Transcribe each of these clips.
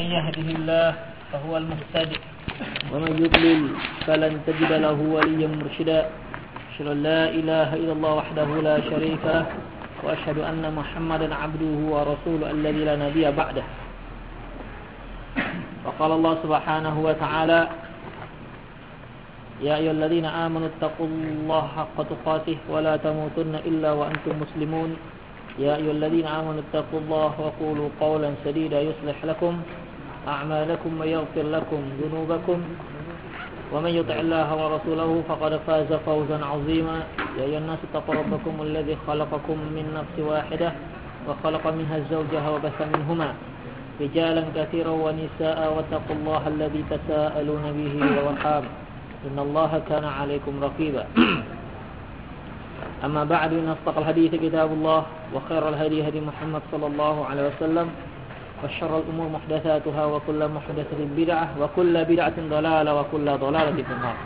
من يهده الله فهو المهتد ومن يضلل فلن تجد له وليا مرشدا. أشهد أن لا إله إلا الله وحده لا شريك له وأشهد أن محمدا عبده ورسوله الذي لا نبي بعده. وقال الله سبحانه وتعالى يا أيها الذين آمنوا اتقوا الله حق تقاته ولا تموتن إلا وأنتم مسلمون. يا أيها الذين آمنوا اتقوا الله وقولوا قولا سديدا يصلح لكم أعمالكم ويغفر لكم ذنوبكم. ومن يطع الله ورسوله فقد فاز فوزا عظيما. يا أيها الناس اتقوا ربكم الذي خلقكم من نفس واحدة وخلق منها زوجها وبث منهما رجالا كثيرا ونساء واتقوا الله الذي تساءلون به والأرحام. إن الله كان عليكم رقيبا. أما بعد إن أصدق الحديث كتاب الله وخير الهدي هدي محمد صلى الله عليه وسلم. وشر الأمور محدثاتها وكل محدثة بدعة وكل بدعة ضلالة وكل ضلالة في النار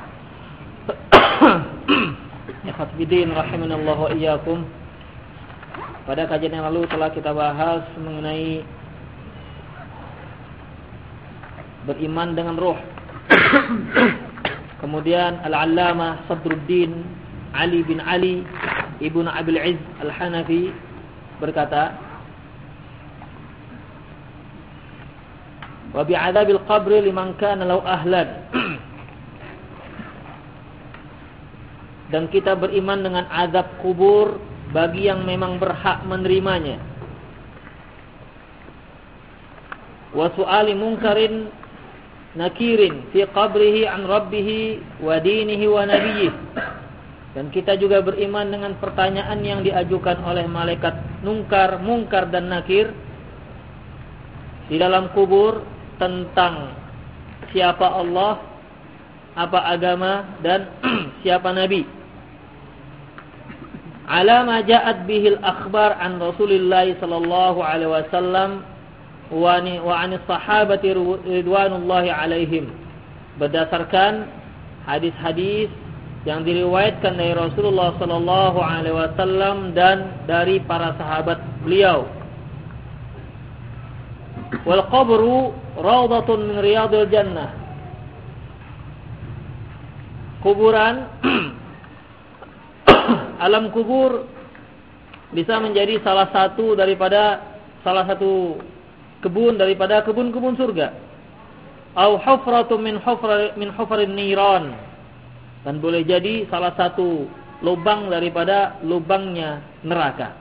Ikhwas bidin rahimanallah wa iyyakum. Pada kajian yang lalu telah kita bahas mengenai beriman dengan roh. Kemudian Al-Allamah Sadruddin Ali bin Ali Ibnu Abil Izz Al-Hanafi berkata Wa bi'adzabil qabri liman kana law ahlan. Dan kita beriman dengan azab kubur bagi yang memang berhak menerimanya. Wa su'ali munkarin nakirin fi qabrihi an rabbih wa dinihi wa nabiyyih dan kita juga beriman dengan pertanyaan yang diajukan oleh malaikat nungkar, mungkar dan nakir di dalam kubur tentang siapa Allah, apa agama dan siapa nabi. Ala ma ja'at bihil akhbar an Rasulillah sallallahu alaihi wasallam wa an sahabati ridwanullahi alaihim berdasarkan hadis-hadis yang diriwayatkan dari Rasulullah sallallahu alaihi wasallam dan dari para sahabat beliau. Wal qabru rawdatun min riyadil jannah. Kuburan alam kubur bisa menjadi salah satu daripada salah satu kebun daripada kebun-kebun surga. Au hufratun min hufra min hufrin niran dan boleh jadi salah satu lubang daripada lubangnya neraka.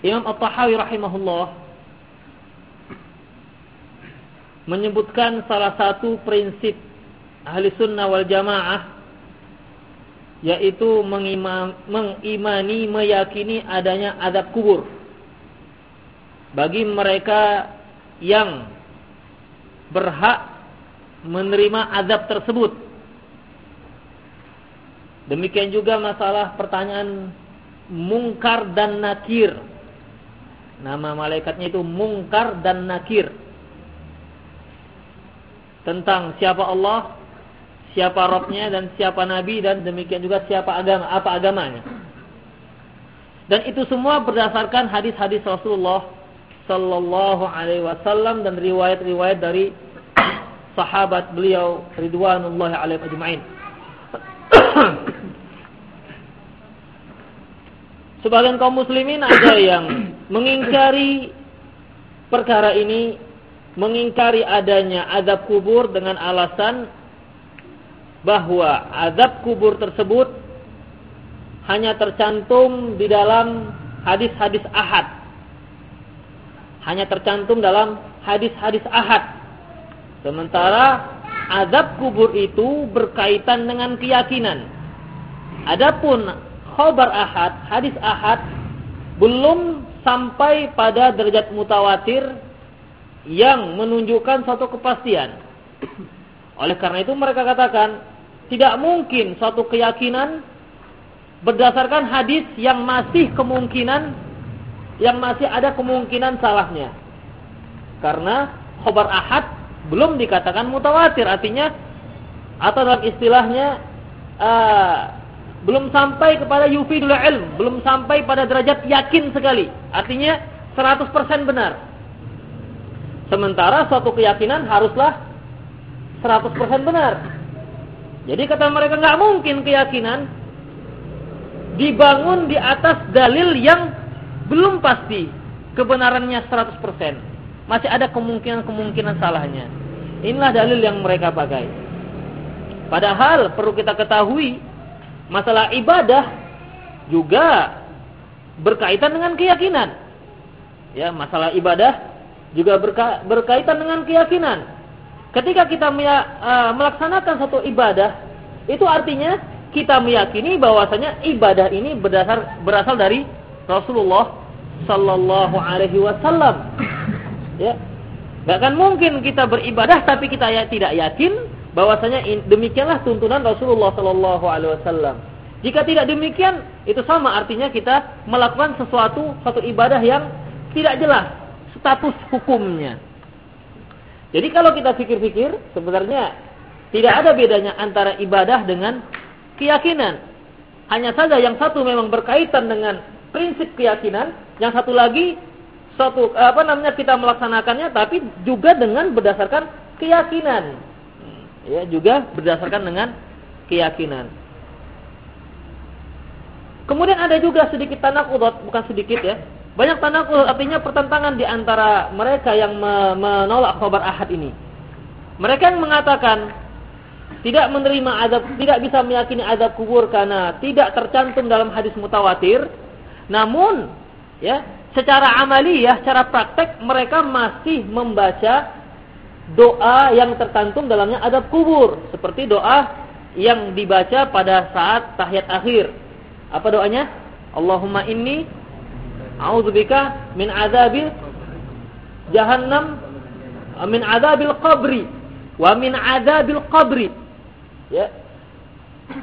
Imam At-Tahawi rahimahullah menyebutkan salah satu prinsip ahli sunnah wal jamaah yaitu mengimani meyakini adanya adab kubur bagi mereka yang berhak menerima azab tersebut Demikian juga masalah pertanyaan mungkar dan nakir. Nama malaikatnya itu mungkar dan nakir. Tentang siapa Allah, siapa Robnya dan siapa Nabi dan demikian juga siapa agama, apa agamanya. Dan itu semua berdasarkan hadis-hadis Rasulullah Sallallahu Alaihi Wasallam dan riwayat-riwayat dari sahabat beliau Ridwanullahi Alaihi Ajma'in. Sebagian kaum muslimin ada yang mengingkari perkara ini, mengingkari adanya azab kubur dengan alasan bahwa azab kubur tersebut hanya tercantum di dalam hadis-hadis ahad. Hanya tercantum dalam hadis-hadis ahad. Sementara azab kubur itu berkaitan dengan keyakinan. Adapun khobar ahad, hadis ahad belum sampai pada derajat mutawatir yang menunjukkan suatu kepastian. Oleh karena itu mereka katakan tidak mungkin suatu keyakinan berdasarkan hadis yang masih kemungkinan yang masih ada kemungkinan salahnya. Karena khobar ahad belum dikatakan mutawatir artinya atau dalam istilahnya uh, belum sampai kepada yufidul ilm, belum sampai pada derajat yakin sekali. Artinya 100% benar. Sementara suatu keyakinan haruslah 100% benar. Jadi kata mereka nggak mungkin keyakinan dibangun di atas dalil yang belum pasti kebenarannya 100%. Masih ada kemungkinan-kemungkinan salahnya. Inilah dalil yang mereka pakai. Padahal perlu kita ketahui masalah ibadah juga berkaitan dengan keyakinan. Ya, masalah ibadah juga berka berkaitan dengan keyakinan. Ketika kita uh, melaksanakan satu ibadah, itu artinya kita meyakini bahwasanya ibadah ini berdasar berasal dari Rasulullah sallallahu alaihi wasallam. Ya. Gak akan mungkin kita beribadah tapi kita ya, tidak yakin bahwasanya demikianlah tuntunan Rasulullah sallallahu alaihi wasallam. Jika tidak demikian, itu sama artinya kita melakukan sesuatu satu ibadah yang tidak jelas status hukumnya. Jadi kalau kita pikir-pikir, sebenarnya tidak ada bedanya antara ibadah dengan keyakinan. Hanya saja yang satu memang berkaitan dengan prinsip keyakinan, yang satu lagi suatu apa namanya kita melaksanakannya tapi juga dengan berdasarkan keyakinan. Ya, juga berdasarkan dengan keyakinan. Kemudian ada juga sedikit tanakudot, bukan sedikit ya. Banyak tanakul artinya pertentangan di antara mereka yang menolak khabar ahad ini. Mereka yang mengatakan tidak menerima azab, tidak bisa meyakini azab kubur karena tidak tercantum dalam hadis mutawatir. Namun, ya, secara amali ya, secara praktek mereka masih membaca doa yang tercantum dalamnya azab kubur, seperti doa yang dibaca pada saat tahiyat akhir. Apa doanya? Allahumma inni A'udzubika min adzabil jahannam min adzabil qabri wa min adzabil qabri. Ya.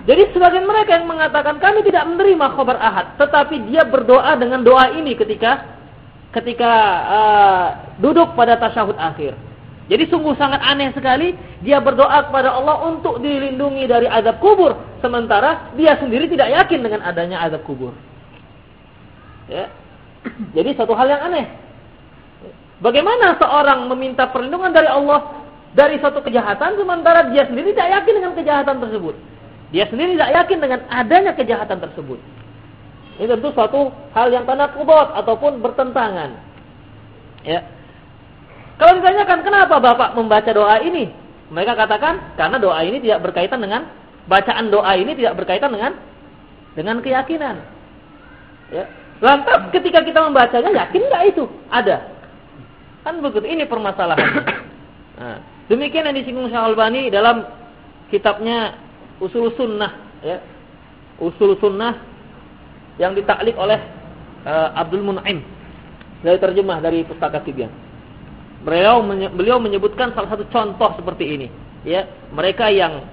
Jadi sebagian mereka yang mengatakan kami tidak menerima khabar ahad, tetapi dia berdoa dengan doa ini ketika ketika uh, duduk pada tasyahud akhir. Jadi sungguh sangat aneh sekali dia berdoa kepada Allah untuk dilindungi dari azab kubur, sementara dia sendiri tidak yakin dengan adanya azab kubur. Ya. Jadi satu hal yang aneh. Bagaimana seorang meminta perlindungan dari Allah dari suatu kejahatan sementara dia sendiri tidak yakin dengan kejahatan tersebut. Dia sendiri tidak yakin dengan adanya kejahatan tersebut. Ini tentu suatu hal yang tanah kubot ataupun bertentangan. Ya. Kalau ditanyakan kenapa Bapak membaca doa ini? Mereka katakan karena doa ini tidak berkaitan dengan bacaan doa ini tidak berkaitan dengan dengan keyakinan. Ya. Lantas ketika kita membacanya yakin nggak itu? Ada. Kan begitu. Ini permasalahan. Nah, demikian yang disinggung Syekh Albani dalam kitabnya Usul Sunnah ya. Usul Sunnah yang ditaklik oleh uh, Abdul Mun'im dari terjemah dari pustaka Tibyan. Beliau beliau menyebutkan salah satu contoh seperti ini, ya. Mereka yang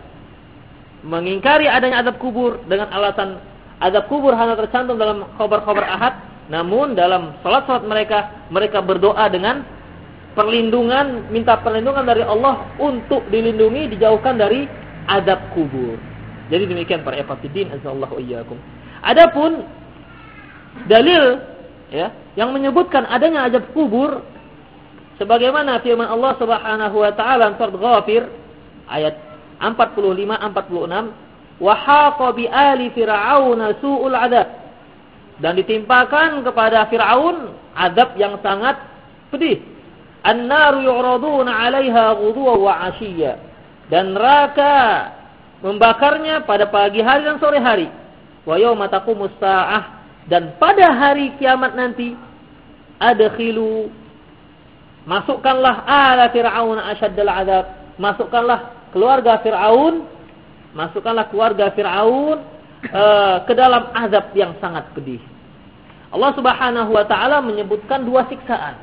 mengingkari adanya azab kubur dengan alasan azab kubur hanya tercantum dalam khabar-khabar ahad, namun dalam salat-salat mereka mereka berdoa dengan perlindungan, minta perlindungan dari Allah untuk dilindungi, dijauhkan dari azab kubur. Jadi demikian para ikhwatiddin azallahu iyyakum. Adapun dalil ya yang menyebutkan adanya azab kubur sebagaimana firman Allah Subhanahu wa taala surat Ghafir ayat 45 46 wa haqa bi ali fir'aun su'ul adab. Dan ditimpakan kepada Firaun adab yang sangat pedih. An-naru yu'raduna 'alaiha ghuduwan wa 'ashiyya dan neraka membakarnya pada pagi hari dan sore hari. Wa yauma taqumus sa'ah dan pada hari kiamat nanti adkhilu masukkanlah ala fir'aun asyaddal adab. Masukkanlah keluarga Firaun masukkanlah keluarga Fir'aun uh, ke dalam azab yang sangat pedih. Allah Subhanahu wa taala menyebutkan dua siksaan.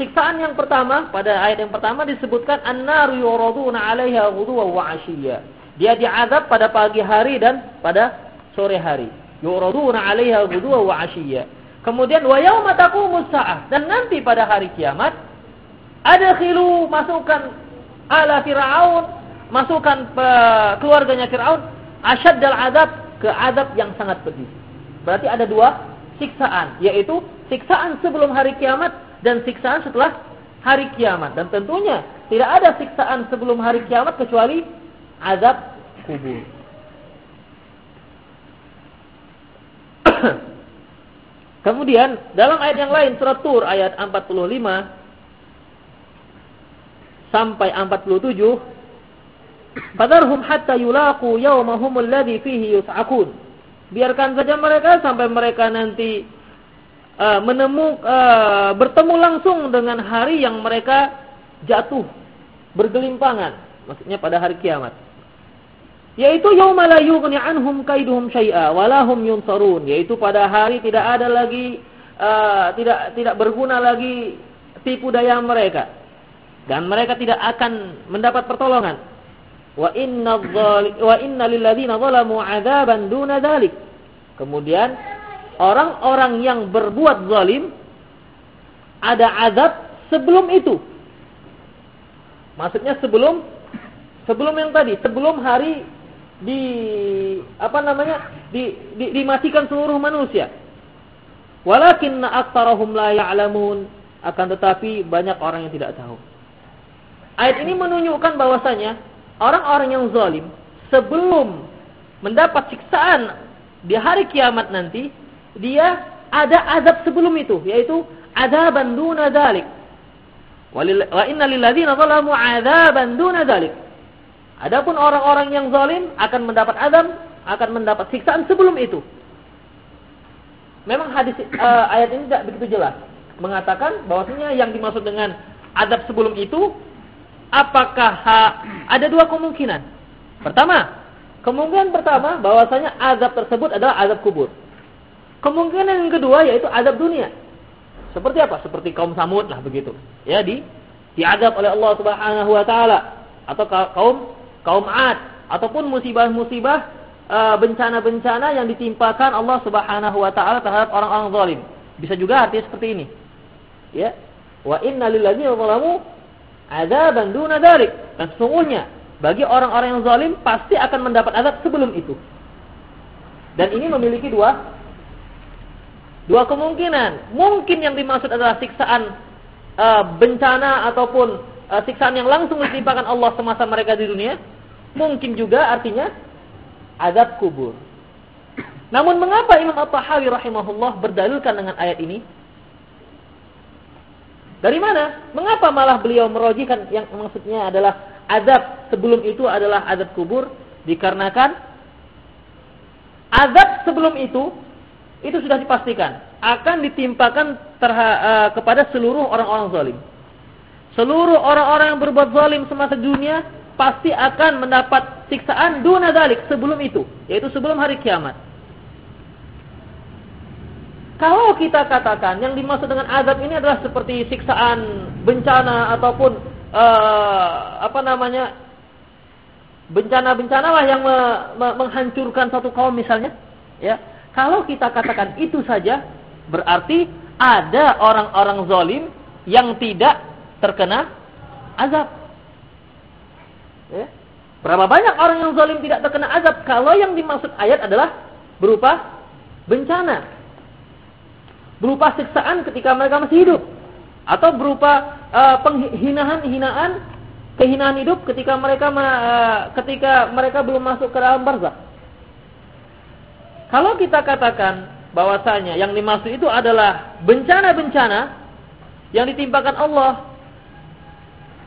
Siksaan yang pertama pada ayat yang pertama disebutkan an-naru yuraduna 'alaiha ghuduwan wa 'ashiyya. Dia diazab pada pagi hari dan pada sore hari. Yuraduna 'alaiha ghuduwan wa 'ashiyya. Kemudian wa yauma taqumus dan nanti pada hari kiamat adkhilu masukkan ala fir'aun masukkan keluarganya Fir'aun asyaddal adab ke adab yang sangat pedih. Berarti ada dua siksaan, yaitu siksaan sebelum hari kiamat dan siksaan setelah hari kiamat dan tentunya tidak ada siksaan sebelum hari kiamat kecuali azab kubur. Kemudian dalam ayat yang lain surat Tur ayat 45 sampai 47 Fadarhum hatta yulaqu yawmahum alladhi fihi yus'akun. Biarkan saja mereka sampai mereka nanti uh, menemu uh, bertemu langsung dengan hari yang mereka jatuh bergelimpangan, maksudnya pada hari kiamat. Yaitu yauma la yughni anhum kaiduhum syai'a wa lahum yunsarun, yaitu pada hari tidak ada lagi uh, tidak tidak berguna lagi tipu daya mereka dan mereka tidak akan mendapat pertolongan. Wa inna wa inna lil ladzina zalamu 'adzaban duna dzalik. Kemudian orang-orang yang berbuat zalim ada azab sebelum itu. Maksudnya sebelum sebelum yang tadi, sebelum hari di apa namanya? di, di dimatikan seluruh manusia. Walakinna aktsarahum la ya'lamun, akan tetapi banyak orang yang tidak tahu. Ayat ini menunjukkan bahwasanya orang-orang yang zalim sebelum mendapat siksaan di hari kiamat nanti, dia ada azab sebelum itu, yaitu azaban duna dzalik. Wa inna lil ladzina zalamu adzaban duna dzalik. Adapun orang-orang yang zalim akan mendapat azab, akan mendapat siksaan sebelum itu. Memang hadis uh, ayat ini tidak begitu jelas mengatakan bahwasanya yang dimaksud dengan azab sebelum itu apakah ada dua kemungkinan. Pertama, kemungkinan pertama bahwasanya azab tersebut adalah azab kubur. Kemungkinan yang kedua yaitu azab dunia. Seperti apa? Seperti kaum Samud lah begitu. Ya di diazab oleh Allah Subhanahu wa taala atau kaum kaum Ad ataupun musibah-musibah e, bencana-bencana yang ditimpakan Allah Subhanahu wa taala terhadap orang-orang zalim. Bisa juga artinya seperti ini. Ya. Wa inna lil ladzina zalamu azaban duna dzalik. Dan sesungguhnya bagi orang-orang yang zalim pasti akan mendapat azab sebelum itu. Dan ini memiliki dua dua kemungkinan. Mungkin yang dimaksud adalah siksaan uh, bencana ataupun uh, siksaan yang langsung ditimpakan Allah semasa mereka di dunia. Mungkin juga artinya azab kubur. Namun mengapa Imam At-Tahawi rahimahullah berdalilkan dengan ayat ini? Dari mana? Mengapa malah beliau merojikan yang maksudnya adalah azab sebelum itu adalah azab kubur? Dikarenakan azab sebelum itu itu sudah dipastikan akan ditimpakan terha, uh, kepada seluruh orang-orang zalim. Seluruh orang-orang yang berbuat zalim semasa dunia pasti akan mendapat siksaan duna dalik sebelum itu, yaitu sebelum hari kiamat. Kalau kita katakan yang dimaksud dengan azab ini adalah seperti siksaan bencana ataupun uh, apa namanya bencana-bencana lah yang me, me, menghancurkan satu kaum misalnya, ya. Kalau kita katakan itu saja berarti ada orang-orang zalim yang tidak terkena azab. Ya. Berapa banyak orang yang zalim tidak terkena azab kalau yang dimaksud ayat adalah berupa bencana berupa siksaan ketika mereka masih hidup atau berupa uh, penghinaan-hinaan kehinaan hidup ketika mereka uh, ketika mereka belum masuk ke dalam barzakh. Kalau kita katakan bahwasanya yang dimaksud itu adalah bencana-bencana yang ditimpakan Allah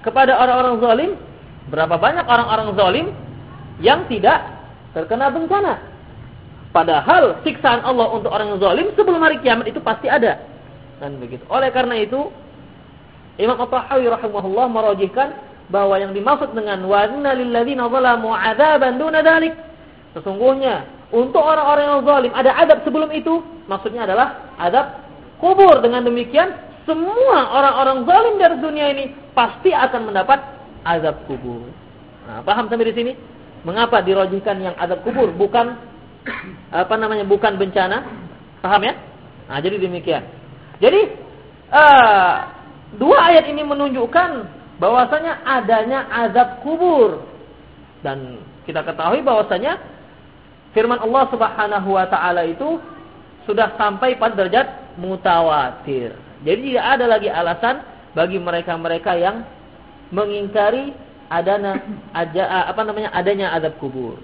kepada orang-orang zalim, berapa banyak orang-orang zalim yang tidak terkena bencana? Padahal siksaan Allah untuk orang yang zalim sebelum hari kiamat itu pasti ada. Dan begitu. Oleh karena itu, Imam At-Tahawi rahimahullah merojihkan bahwa yang dimaksud dengan wa inna zalamu 'adzaban duna dzalik sesungguhnya untuk orang-orang yang zalim ada adab sebelum itu maksudnya adalah adab kubur dengan demikian semua orang-orang zalim dari dunia ini pasti akan mendapat azab kubur. Nah, paham sampai di sini? Mengapa dirojihkan yang azab kubur bukan apa namanya bukan bencana. Paham ya? Nah, jadi demikian. Jadi uh, dua ayat ini menunjukkan bahwasanya adanya azab kubur dan kita ketahui bahwasanya firman Allah Subhanahu wa taala itu sudah sampai pada derajat mutawatir. Jadi tidak ada lagi alasan bagi mereka-mereka yang mengingkari adanya apa namanya adanya adab kubur.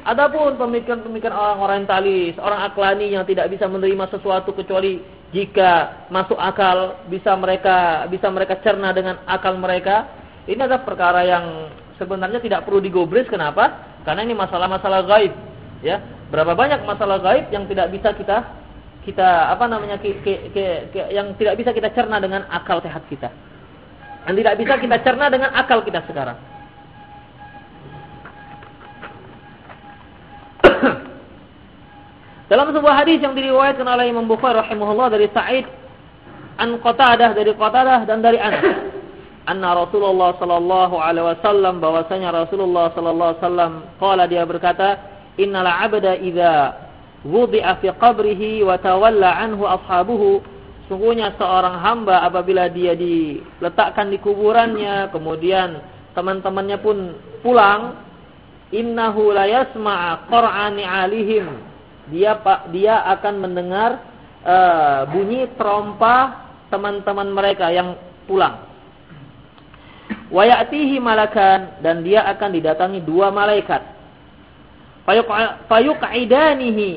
Adapun pemikiran-pemikiran orang-orang talis, orang aklani yang tidak bisa menerima sesuatu kecuali jika masuk akal bisa mereka bisa mereka cerna dengan akal mereka. Ini adalah perkara yang sebenarnya tidak perlu digobris. Kenapa? Karena ini masalah-masalah gaib. Ya, berapa banyak masalah gaib yang tidak bisa kita kita apa namanya ke, ke, ke, ke, yang tidak bisa kita cerna dengan akal sehat kita. Yang tidak bisa kita cerna dengan akal kita sekarang. Dalam sebuah hadis yang diriwayatkan oleh Imam Bukhari rahimahullah dari Sa'id an Qatadah dari Qatadah dan dari Anas. Anna Rasulullah sallallahu alaihi wasallam bahwasanya Rasulullah sallallahu alaihi wasallam qala dia berkata, "Innal 'abda idza wudi'a fi qabrihi wa tawalla anhu ashabuhu" Sungguhnya seorang hamba apabila dia diletakkan di kuburannya, kemudian teman-temannya pun pulang, innahu la yasma'a qur'ani 'alihim dia dia akan mendengar uh, bunyi trompa teman-teman mereka yang pulang. Wayatihi malakan dan dia akan didatangi dua malaikat. Fayuq'idanihi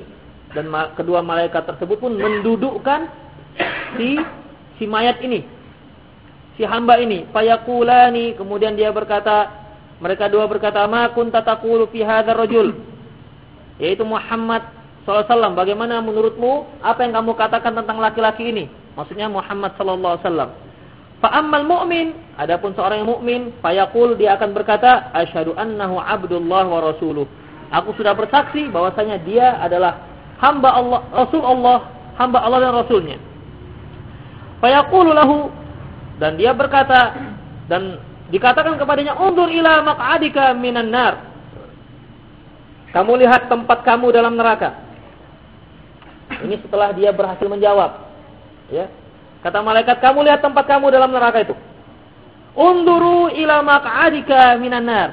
dan kedua malaikat tersebut pun mendudukkan si si mayat ini. Si hamba ini, fayaqulani kemudian dia berkata mereka dua berkata, "Ma kunta taqulu fi hadzal rajul?" Yaitu Muhammad SAW, bagaimana menurutmu apa yang kamu katakan tentang laki-laki ini? Maksudnya Muhammad sallallahu alaihi wasallam. Fa'ammal mu'min, adapun seorang yang mukmin, fayaqul dia akan berkata, asyhadu annahu abdullah wa rasuluh. Aku sudah bersaksi bahwasanya dia adalah hamba Allah, Rasul Allah, hamba Allah dan Rasulnya. Fayaqulu lahu dan dia berkata dan dikatakan kepadanya, "Undur ila maq'adika minan nar." Kamu lihat tempat kamu dalam neraka. Ini setelah dia berhasil menjawab. Ya. Kata malaikat, kamu lihat tempat kamu dalam neraka itu. Unduru ila maq'adika minan nar.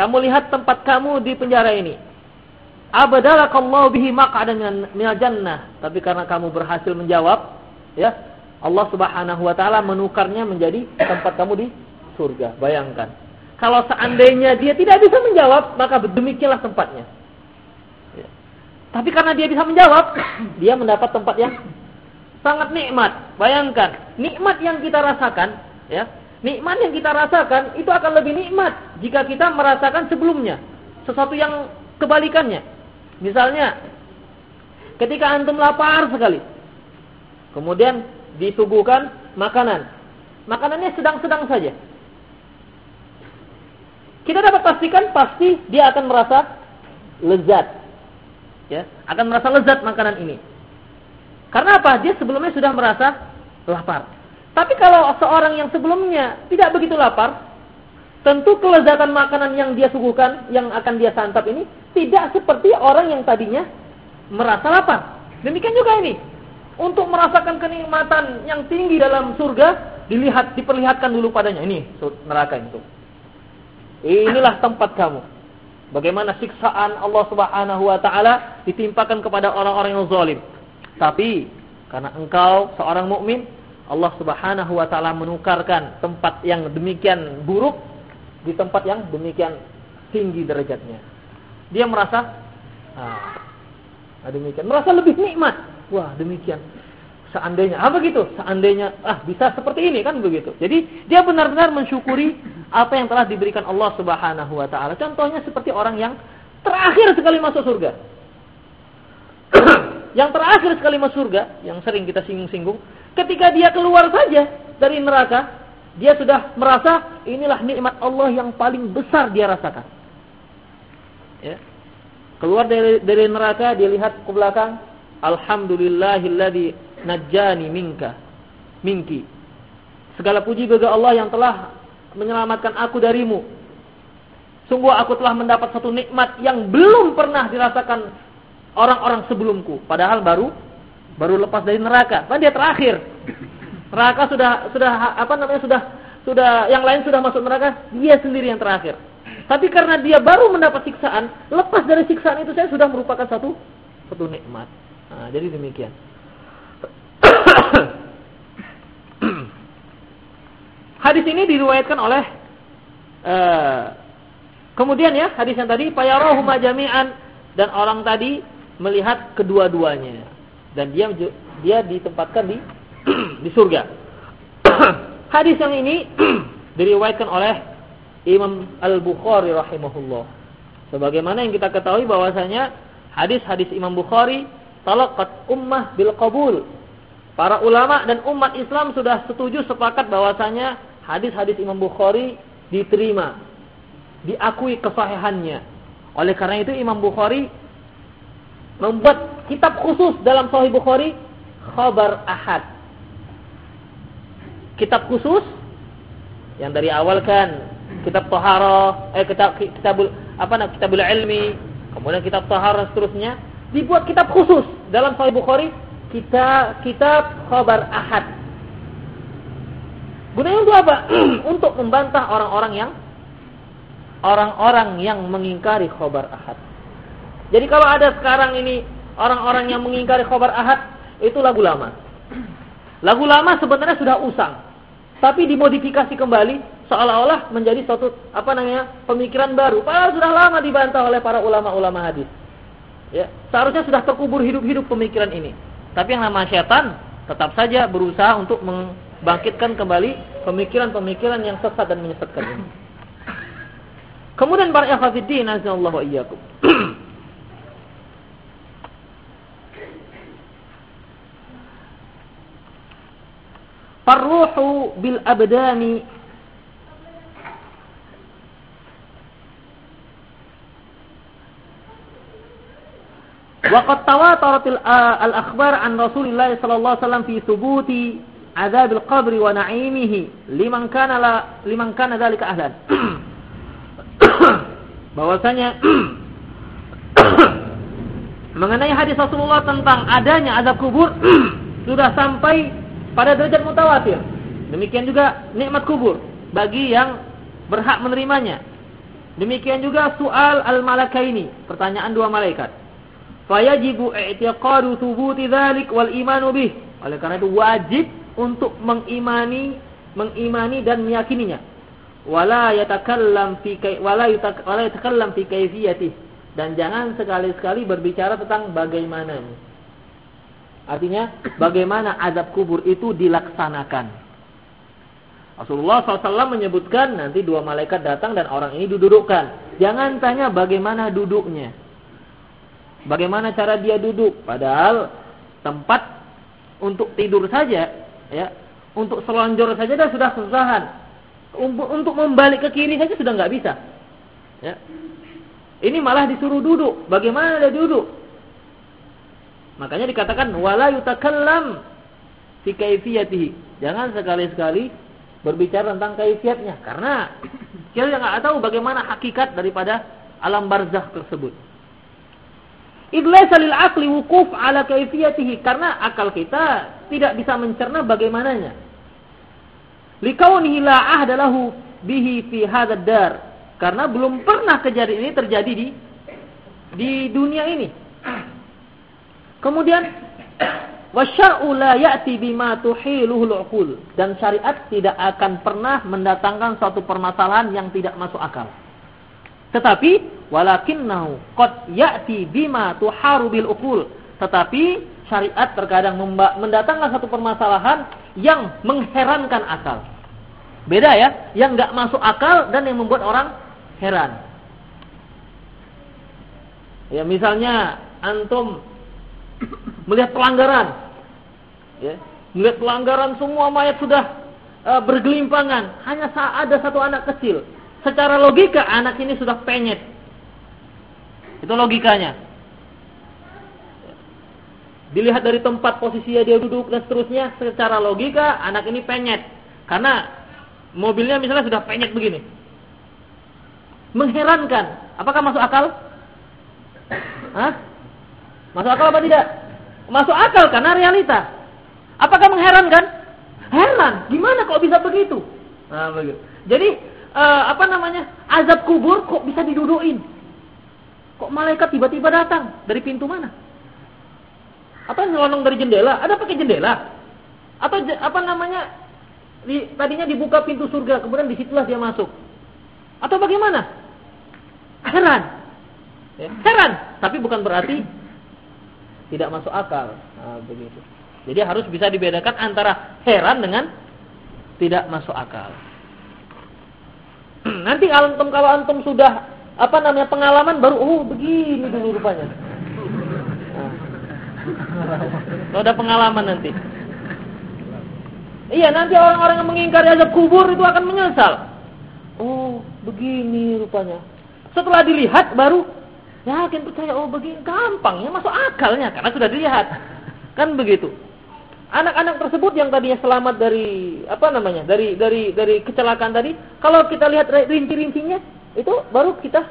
Kamu lihat tempat kamu di penjara ini. Abadalakallahu bihi maq'adan minal jannah. Tapi karena kamu berhasil menjawab, ya, Allah Subhanahu wa taala menukarnya menjadi tempat kamu di surga. Bayangkan. Kalau seandainya dia tidak bisa menjawab, maka demikianlah tempatnya. Tapi karena dia bisa menjawab, dia mendapat tempat yang sangat nikmat. Bayangkan, nikmat yang kita rasakan, ya, nikmat yang kita rasakan itu akan lebih nikmat jika kita merasakan sebelumnya sesuatu yang kebalikannya. Misalnya, ketika antum lapar sekali, kemudian disuguhkan makanan, makanannya sedang-sedang saja. Kita dapat pastikan pasti dia akan merasa lezat ya akan merasa lezat makanan ini. Karena apa? Dia sebelumnya sudah merasa lapar. Tapi kalau seorang yang sebelumnya tidak begitu lapar, tentu kelezatan makanan yang dia suguhkan, yang akan dia santap ini tidak seperti orang yang tadinya merasa lapar. Demikian juga ini. Untuk merasakan kenikmatan yang tinggi dalam surga, dilihat diperlihatkan dulu padanya. Ini neraka itu. Inilah tempat kamu. Bagaimana siksaan Allah Subhanahu wa taala ditimpakan kepada orang-orang yang zalim. Tapi karena engkau seorang mukmin, Allah Subhanahu wa taala menukarkan tempat yang demikian buruk di tempat yang demikian tinggi derajatnya. Dia merasa ah, demikian, merasa lebih nikmat. Wah, demikian. Seandainya, apa gitu? Seandainya, ah bisa seperti ini kan begitu. Jadi dia benar-benar mensyukuri apa yang telah diberikan Allah Subhanahu Wa Taala. Contohnya seperti orang yang terakhir sekali masuk surga. yang terakhir sekali masuk surga, yang sering kita singgung-singgung, ketika dia keluar saja dari neraka, dia sudah merasa inilah nikmat Allah yang paling besar dia rasakan. Ya. Keluar dari dari neraka, dia lihat ke belakang, Alhamdulillahilladzi najjani minka minki. Segala puji bagi Allah yang telah menyelamatkan aku darimu. Sungguh aku telah mendapat satu nikmat yang belum pernah dirasakan orang-orang sebelumku. Padahal baru baru lepas dari neraka. Kan dia terakhir. Neraka sudah sudah apa namanya sudah sudah yang lain sudah masuk neraka dia sendiri yang terakhir. Tapi karena dia baru mendapat siksaan lepas dari siksaan itu saya sudah merupakan satu satu nikmat. Nah, jadi demikian Hadis ini diriwayatkan oleh uh, kemudian ya hadis yang tadi fayarahuma jami'an dan orang tadi melihat kedua-duanya dan dia dia ditempatkan di di surga. hadis yang ini diriwayatkan oleh Imam Al-Bukhari rahimahullah. Sebagaimana yang kita ketahui bahwasanya hadis-hadis Imam Bukhari talaqat ummah bil qabul. Para ulama dan umat Islam sudah setuju sepakat bahwasanya hadis-hadis Imam Bukhari diterima, diakui kesahihannya. Oleh karena itu Imam Bukhari membuat kitab khusus dalam Sahih Bukhari khabar ahad. Kitab khusus yang dari awal kan kitab Tahara, eh kitab kitabul apa namanya kitabul ilmi, kemudian kitab Tahara seterusnya dibuat kitab khusus dalam Sahih Bukhari kita kitab khabar ahad. Gunanya untuk apa? untuk membantah orang-orang yang orang-orang yang mengingkari khabar ahad. Jadi kalau ada sekarang ini orang-orang yang mengingkari khabar ahad, itu lagu lama. Lagu lama sebenarnya sudah usang, tapi dimodifikasi kembali seolah-olah menjadi suatu apa namanya pemikiran baru. Padahal sudah lama dibantah oleh para ulama-ulama hadis. Ya, seharusnya sudah terkubur hidup-hidup pemikiran ini. Tapi yang nama syaitan tetap saja berusaha untuk membangkitkan kembali pemikiran-pemikiran yang sesat dan menyesatkan. Kemudian para ikhwatiddin wa iyyakum. Farruhu bil abdani Waqad tawataratil al-akhbar an Rasulillah sallallahu alaihi wasallam fi thubuti adzabil qabri wa na'imihi liman kana la liman kana dzalika ahlan. Bahwasanya mengenai hadis Rasulullah tentang adanya azab kubur sudah sampai pada derajat mutawatir. Demikian juga nikmat kubur bagi yang berhak menerimanya. Demikian juga soal al-malakaini, pertanyaan dua malaikat fayajibu i'tiqadu thubuti dzalik wal imanu bih. Oleh karena itu wajib untuk mengimani mengimani dan meyakininya. Wala yatakallam fi wala yatakallam fi kaifiyatih dan jangan sekali-sekali berbicara tentang bagaimana. Artinya bagaimana azab kubur itu dilaksanakan. Rasulullah SAW menyebutkan nanti dua malaikat datang dan orang ini dudukkan. Jangan tanya bagaimana duduknya. Bagaimana cara dia duduk? Padahal tempat untuk tidur saja, ya, untuk selonjor saja dah sudah kesusahan. Untuk membalik ke kiri saja sudah nggak bisa. Ya. Ini malah disuruh duduk. Bagaimana dia duduk? Makanya dikatakan wala yutakallam fi kaifiyatihi. Jangan sekali-sekali berbicara tentang kaifiatnya karena kita nggak tahu bagaimana hakikat daripada alam barzah tersebut. Idlaisa lil akli wukuf ala kaifiyatihi karena akal kita tidak bisa mencerna bagaimananya. Likaunihi la ahda bihi fi hadzal dar. Karena belum pernah kejadian ini terjadi di di dunia ini. Kemudian wasyar'u la ya'ti bima tuhiluhu al dan syariat tidak akan pernah mendatangkan suatu permasalahan yang tidak masuk akal. Tetapi walakinnahu qad ya'ti bima tuharu bil uqul. Tetapi syariat terkadang mendatangkan satu permasalahan yang mengherankan akal. Beda ya, yang nggak masuk akal dan yang membuat orang heran. Ya, misalnya antum melihat pelanggaran. Ya, melihat pelanggaran semua mayat sudah uh, bergelimpangan, hanya ada satu anak kecil Secara logika anak ini sudah penyet. Itu logikanya. Dilihat dari tempat posisi dia duduk dan seterusnya, secara logika anak ini penyet. Karena mobilnya misalnya sudah penyet begini. Mengherankan. Apakah masuk akal? Hah? Masuk akal apa tidak? Masuk akal karena realita. Apakah mengherankan? Heran. Gimana kok bisa begitu? Nah, begitu. Jadi uh, apa namanya azab kubur kok bisa didudukin? Kok malaikat tiba-tiba datang dari pintu mana? Atau nyelonong dari jendela? Ada pakai jendela? Atau apa namanya Di, tadinya dibuka pintu surga, kemudian di situlah dia masuk. Atau bagaimana? Heran. Ya, heran, tapi bukan berarti tidak masuk akal. Nah, begitu. Jadi harus bisa dibedakan antara heran dengan tidak masuk akal. Nanti antum kalau antum sudah apa namanya pengalaman baru oh begini dulu rupanya. Nah. Kalau ada pengalaman nanti. Iya, nanti orang-orang yang mengingkari azab kubur itu akan menyesal. Oh, begini rupanya. Setelah dilihat baru yakin percaya oh begini gampang ya masuk akalnya karena sudah dilihat. Kan begitu. Anak-anak tersebut yang tadinya selamat dari apa namanya? dari dari dari kecelakaan tadi, kalau kita lihat rinci-rincinya itu baru kita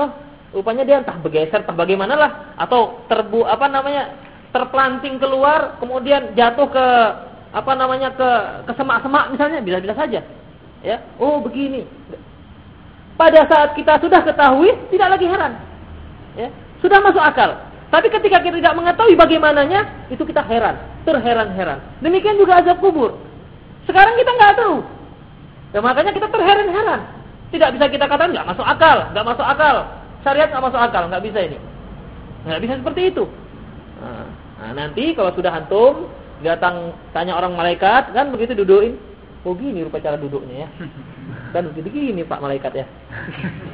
oh rupanya dia entah bergeser entah bagaimana lah atau terbu apa namanya? terpelanting keluar kemudian jatuh ke apa namanya ke ke semak-semak misalnya bila-bila saja. Ya, oh begini. Pada saat kita sudah ketahui tidak lagi heran. Ya, sudah masuk akal. Tapi ketika kita tidak mengetahui bagaimananya, itu kita heran, terheran-heran. Demikian juga azab kubur. Sekarang kita nggak tahu. Ya, makanya kita terheran-heran. Tidak bisa kita katakan nggak masuk akal, nggak masuk akal. Syariat nggak masuk akal, nggak bisa ini. Nggak bisa seperti itu. Nah, nah nanti kalau sudah antum datang tanya orang malaikat, kan begitu dudukin. Oh gini rupa cara duduknya ya. Kan begitu gini Pak malaikat ya.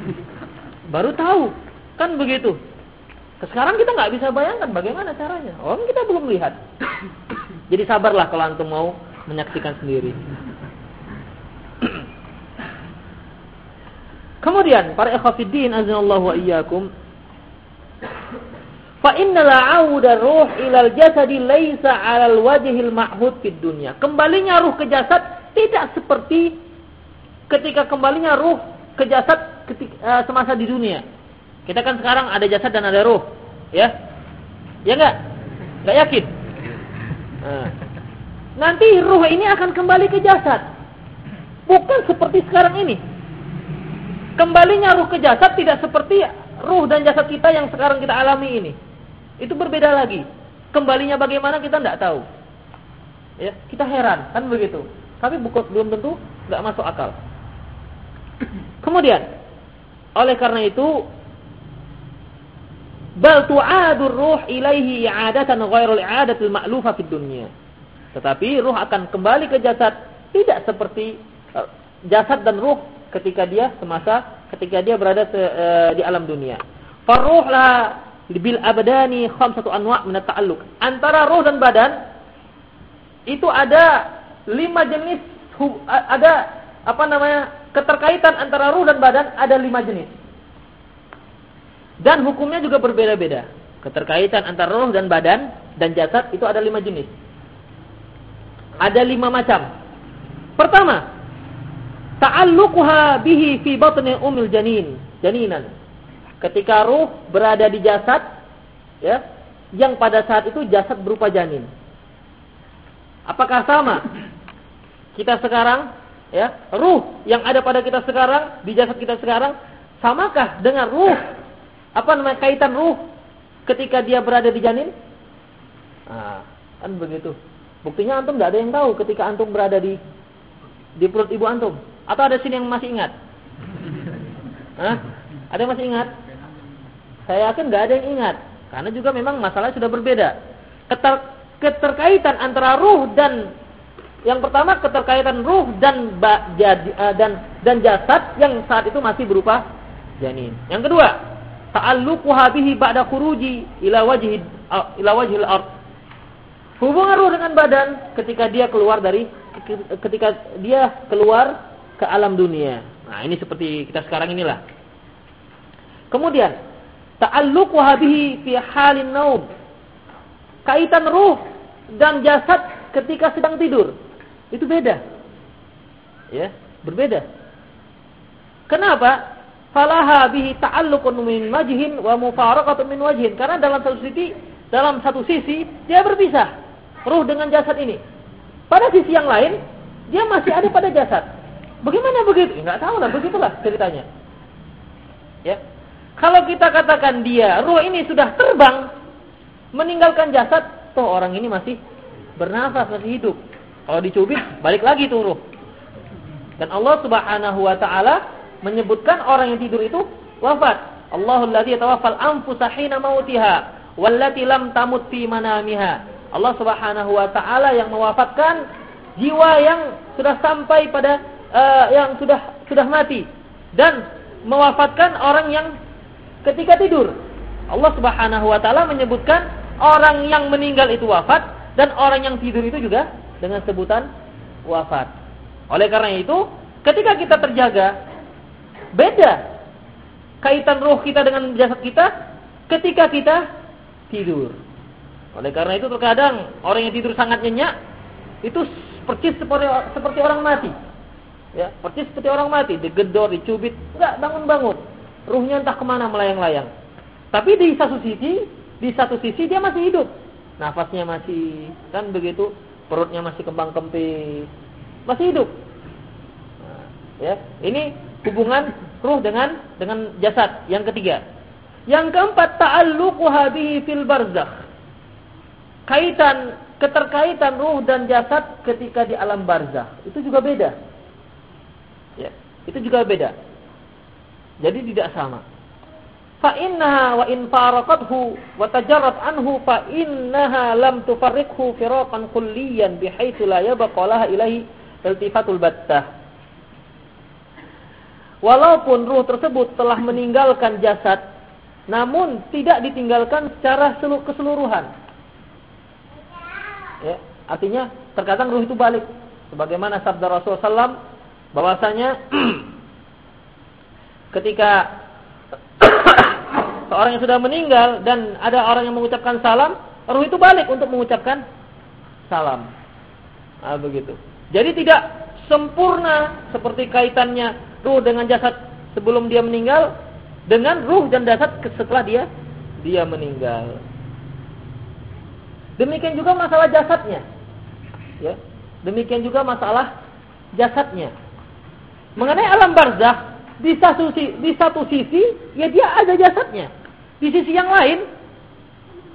Baru tahu. Kan begitu. Sekarang kita nggak bisa bayangkan bagaimana caranya. Oh, kita belum lihat. Jadi sabarlah kalau antum mau menyaksikan sendiri. Kemudian para ikhwatiddin azanallahu wa iyyakum fa innal auda ruh ilal jasadi laisa 'alal wajhil ma'hud fid dunya. Kembalinya ruh ke jasad tidak seperti ketika kembalinya ruh ke jasad ketika, uh, semasa di dunia. Kita kan sekarang ada jasad dan ada ruh, ya? Ya enggak? Enggak yakin? Nah. Nanti ruh ini akan kembali ke jasad. Bukan seperti sekarang ini. Kembalinya ruh ke jasad tidak seperti ruh dan jasad kita yang sekarang kita alami ini. Itu berbeda lagi. Kembalinya bagaimana kita tidak tahu. Ya, kita heran, kan begitu. Tapi bukan belum tentu nggak masuk akal. Kemudian, oleh karena itu bal tu'adur ruh ilaihi i'adatan ghairul i'adatil ma'lufa fid dunya. Tetapi ruh akan kembali ke jasad tidak seperti uh, jasad dan ruh ketika dia semasa ketika dia berada se, uh, di alam dunia. Farruh la bil abdani khamsatu anwa' min ta'alluq. Antara ruh dan badan itu ada lima jenis ada apa namanya keterkaitan antara ruh dan badan ada lima jenis. Dan hukumnya juga berbeda-beda. Keterkaitan antara roh dan badan dan jasad itu ada lima jenis. Ada lima macam. Pertama, ta'alluquha bihi fi batni umil janin, janinan. Ketika ruh berada di jasad, ya, yang pada saat itu jasad berupa janin. Apakah sama? Kita sekarang, ya, ruh yang ada pada kita sekarang di jasad kita sekarang samakah dengan ruh apa namanya kaitan ruh ketika dia berada di janin? Nah, kan begitu. Buktinya antum tidak ada yang tahu ketika antum berada di di perut ibu antum. Atau ada sini yang masih ingat? Hah? Ada yang masih ingat? Saya yakin nggak ada yang ingat. Karena juga memang masalah sudah berbeda. Keter, keterkaitan antara ruh dan yang pertama keterkaitan ruh dan uh, dan dan jasad yang saat itu masih berupa janin. Yang kedua, ta'alluquha bihi ba'da khuruji ila wajhi ila wajhil ard. Hubungan ruh dengan badan ketika dia keluar dari ketika dia keluar ke alam dunia. Nah, ini seperti kita sekarang inilah. Kemudian, ta'alluquha bihi fi halin naum. Kaitan ruh dan jasad ketika sedang tidur. Itu beda. Ya, berbeda. Kenapa? Falaha bihi ta'alluqun min wajhin wa mufaraqatun min wajhin. Karena dalam satu sisi, dalam satu sisi dia berpisah ruh dengan jasad ini. Pada sisi yang lain, dia masih ada pada jasad. Bagaimana begitu? Enggak tahu lah, begitulah ceritanya. Ya. Kalau kita katakan dia, ruh ini sudah terbang meninggalkan jasad, toh orang ini masih bernafas, masih hidup. Kalau dicubit, balik lagi tuh ruh. Dan Allah Subhanahu wa taala menyebutkan orang yang tidur itu wafat. Allahul ladzi yatawaffal anfusa hina mautiha wallati lam tamut fi manamiha. Allah Subhanahu wa taala yang mewafatkan jiwa yang sudah sampai pada uh, yang sudah sudah mati dan mewafatkan orang yang ketika tidur. Allah Subhanahu wa taala menyebutkan orang yang meninggal itu wafat dan orang yang tidur itu juga dengan sebutan wafat. Oleh karena itu, ketika kita terjaga, beda kaitan roh kita dengan jasad kita ketika kita tidur. Oleh karena itu terkadang orang yang tidur sangat nyenyak itu percis seperti seperti orang mati. Ya, percis seperti orang mati, digedor, dicubit, enggak bangun-bangun. Ruhnya entah ke mana melayang-layang. Tapi di satu sisi, di satu sisi dia masih hidup. Nafasnya masih kan begitu, perutnya masih kembang kempis, masih hidup. Nah, ya, ini hubungan ruh dengan dengan jasad. Yang ketiga, yang keempat ta'alluqu hadhihi fil barzakh. Kaitan keterkaitan ruh dan jasad ketika di alam barzakh itu juga beda. Ya, itu juga beda. Jadi tidak sama. Fa innaha wa in faraqathu wa tajarrat anhu fa innaha lam tufarriqhu firaqan kulliyan bihaitsu la yabqa laha ilahi iltifatul battah. Walaupun ruh tersebut telah meninggalkan jasad, namun tidak ditinggalkan secara keseluruhan Ya, artinya terkadang ruh itu balik. Sebagaimana sabda Rasulullah SAW bahwasanya ketika seorang yang sudah meninggal dan ada orang yang mengucapkan salam, ruh itu balik untuk mengucapkan salam. Nah, begitu. Jadi tidak sempurna seperti kaitannya ruh dengan jasad sebelum dia meninggal dengan ruh dan jasad setelah dia dia meninggal. Demikian juga masalah jasadnya. Ya. Demikian juga masalah jasadnya. Mengenai alam barzah di satu di satu sisi ya dia ada jasadnya. Di sisi yang lain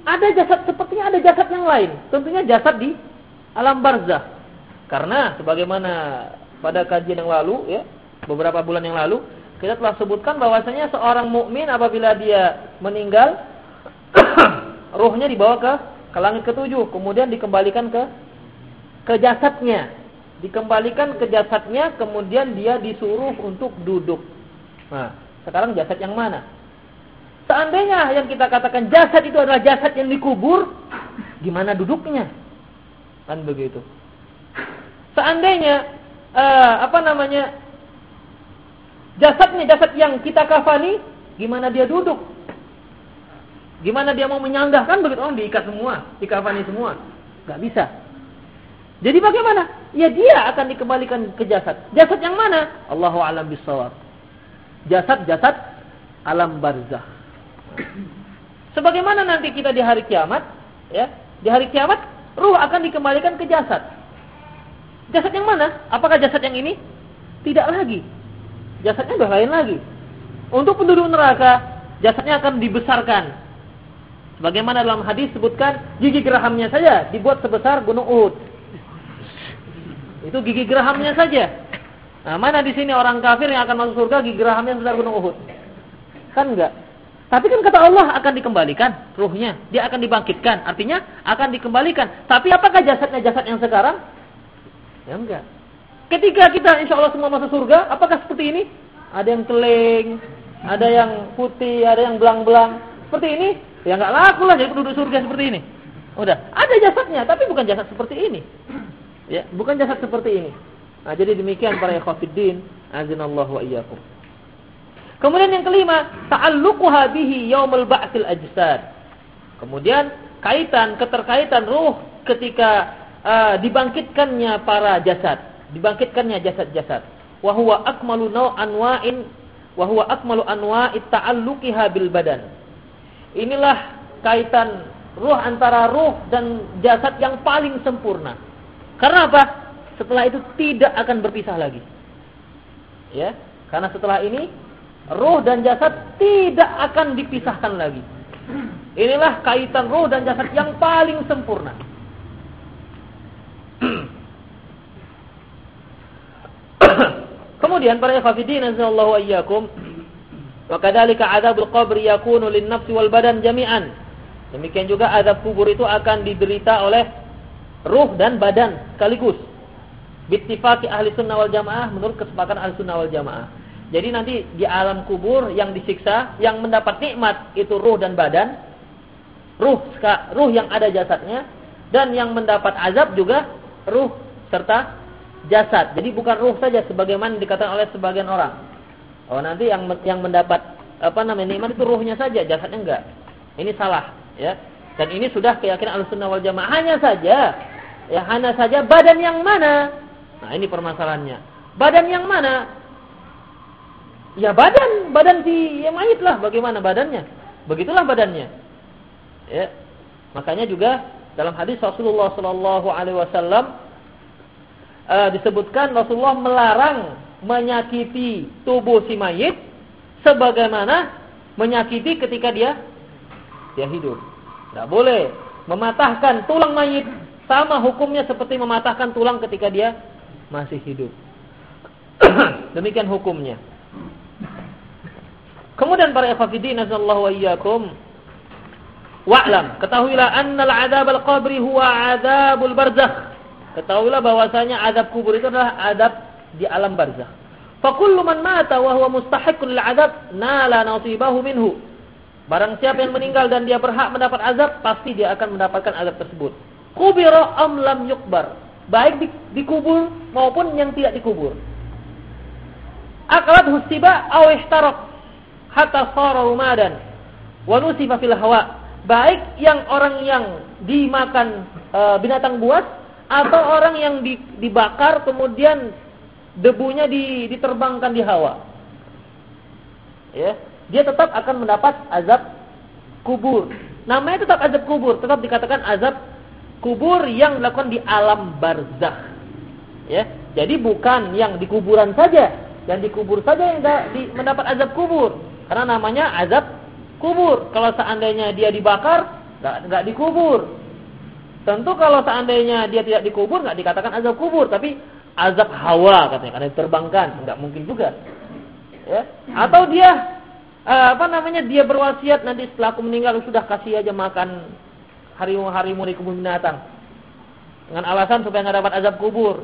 ada jasad sepertinya ada jasad yang lain. Tentunya jasad di alam barzah. Karena sebagaimana pada kajian yang lalu ya, beberapa bulan yang lalu kita telah sebutkan bahwasanya seorang mukmin apabila dia meninggal ruhnya dibawa ke ke langit ketujuh, kemudian dikembalikan ke ke jasadnya. Dikembalikan ke jasadnya, kemudian dia disuruh untuk duduk. Nah, sekarang jasad yang mana? Seandainya yang kita katakan jasad itu adalah jasad yang dikubur, gimana duduknya? Kan begitu. Seandainya uh, apa namanya? Jasadnya jasad yang kita kafani, gimana dia duduk? Gimana dia mau menyanggah? Kan begitu orang diikat semua, dikafani semua. Gak bisa. Jadi bagaimana? Ya dia akan dikembalikan ke jasad. Jasad yang mana? Allahu alam bisawab. Jasad-jasad alam barzah. Sebagaimana nanti kita di hari kiamat, ya, di hari kiamat ruh akan dikembalikan ke jasad. Jasad yang mana? Apakah jasad yang ini? Tidak lagi. Jasadnya sudah lain lagi. Untuk penduduk neraka, jasadnya akan dibesarkan Bagaimana dalam hadis sebutkan gigi gerahamnya saja dibuat sebesar gunung Uhud. Itu gigi gerahamnya saja. Nah, mana di sini orang kafir yang akan masuk surga gigi gerahamnya sebesar gunung Uhud? Kan enggak. Tapi kan kata Allah akan dikembalikan ruhnya, dia akan dibangkitkan, artinya akan dikembalikan. Tapi apakah jasadnya jasad yang sekarang? Ya enggak. Ketika kita insya Allah semua masuk surga, apakah seperti ini? Ada yang keling, ada yang putih, ada yang belang-belang. Seperti ini? Ya nggak laku lah jadi penduduk surga seperti ini. Udah, ada jasadnya tapi bukan jasad seperti ini. Ya, bukan jasad seperti ini. Nah, jadi demikian para ikhwatiddin, azinallahu wa iyyakum. Kemudian yang kelima, ta'alluquha bihi yaumul ba'tsil ajsad. Kemudian kaitan keterkaitan ruh ketika uh, dibangkitkannya para jasad, dibangkitkannya jasad-jasad. Wa huwa akmalu anwa'in wa huwa akmalu anwa'it ta'alluqiha bil badan Inilah kaitan ruh antara ruh dan jasad yang paling sempurna. Karena apa? Setelah itu tidak akan berpisah lagi. Ya, karena setelah ini ruh dan jasad tidak akan dipisahkan lagi. Inilah kaitan ruh dan jasad yang paling sempurna. Kemudian para ikhwatiddin azallahu iyyakum wa kadzalika adzabul qabr yakunu lin nafsi wal badan jami'an. Demikian juga azab kubur itu akan diderita oleh ruh dan badan sekaligus. Bittifaqi ahli sunnah wal jamaah menurut kesepakatan ahli sunnah wal jamaah. Jadi nanti di alam kubur yang disiksa, yang mendapat nikmat itu ruh dan badan, ruh ruh yang ada jasadnya, dan yang mendapat azab juga ruh serta jasad. Jadi bukan ruh saja sebagaimana dikatakan oleh sebagian orang. Oh nanti yang yang mendapat apa namanya nikmat itu ruhnya saja, jasadnya enggak. Ini salah, ya. Dan ini sudah keyakinan Ahlussunnah wal Jamaah. Hanya saja ya hanya saja badan yang mana? Nah, ini permasalahannya. Badan yang mana? Ya badan, badan si yang mayit lah. Bagaimana badannya? Begitulah badannya. Ya. Makanya juga dalam hadis Rasulullah Sallallahu Alaihi Wasallam uh, disebutkan Rasulullah melarang menyakiti tubuh si mayit sebagaimana menyakiti ketika dia dia hidup. Tidak boleh mematahkan tulang mayit sama hukumnya seperti mematahkan tulang ketika dia masih hidup. Demikian hukumnya. Kemudian para ikhwatiddin azallahu wa iyyakum wa'lam ketahuilah annal adzab al-qabri huwa adzabul barzakh. Ketahuilah bahwasanya azab kubur itu adalah azab di alam barzakh. Fa kullu man mata wa huwa mustahiqqun lil adzab nala nasibahu minhu. Barang siapa yang meninggal dan dia berhak mendapat azab, pasti dia akan mendapatkan azab tersebut. Kubira am lam yukbar. Baik di, dikubur maupun yang tidak dikubur. Akalat hustiba aw ihtarak hatta sara rumadan wa nusifa fil hawa baik yang orang yang dimakan e, binatang buas atau orang yang di, dibakar kemudian debunya di, diterbangkan di hawa. Ya dia tetap akan mendapat azab kubur. Namanya tetap azab kubur tetap dikatakan azab kubur yang dilakukan di alam barzakh. Ya jadi bukan yang di kuburan saja. Yang dikubur saja yang mendapat azab kubur. Karena namanya azab kubur. Kalau seandainya dia dibakar, nggak dikubur. Tentu kalau seandainya dia tidak dikubur, nggak dikatakan azab kubur, tapi azab hawa katanya karena diterbangkan, nggak mungkin juga. Ya. Atau dia eh, apa namanya dia berwasiat nanti setelah aku meninggal sudah kasih aja makan harimau-harimau di kebun binatang dengan alasan supaya nggak dapat azab kubur.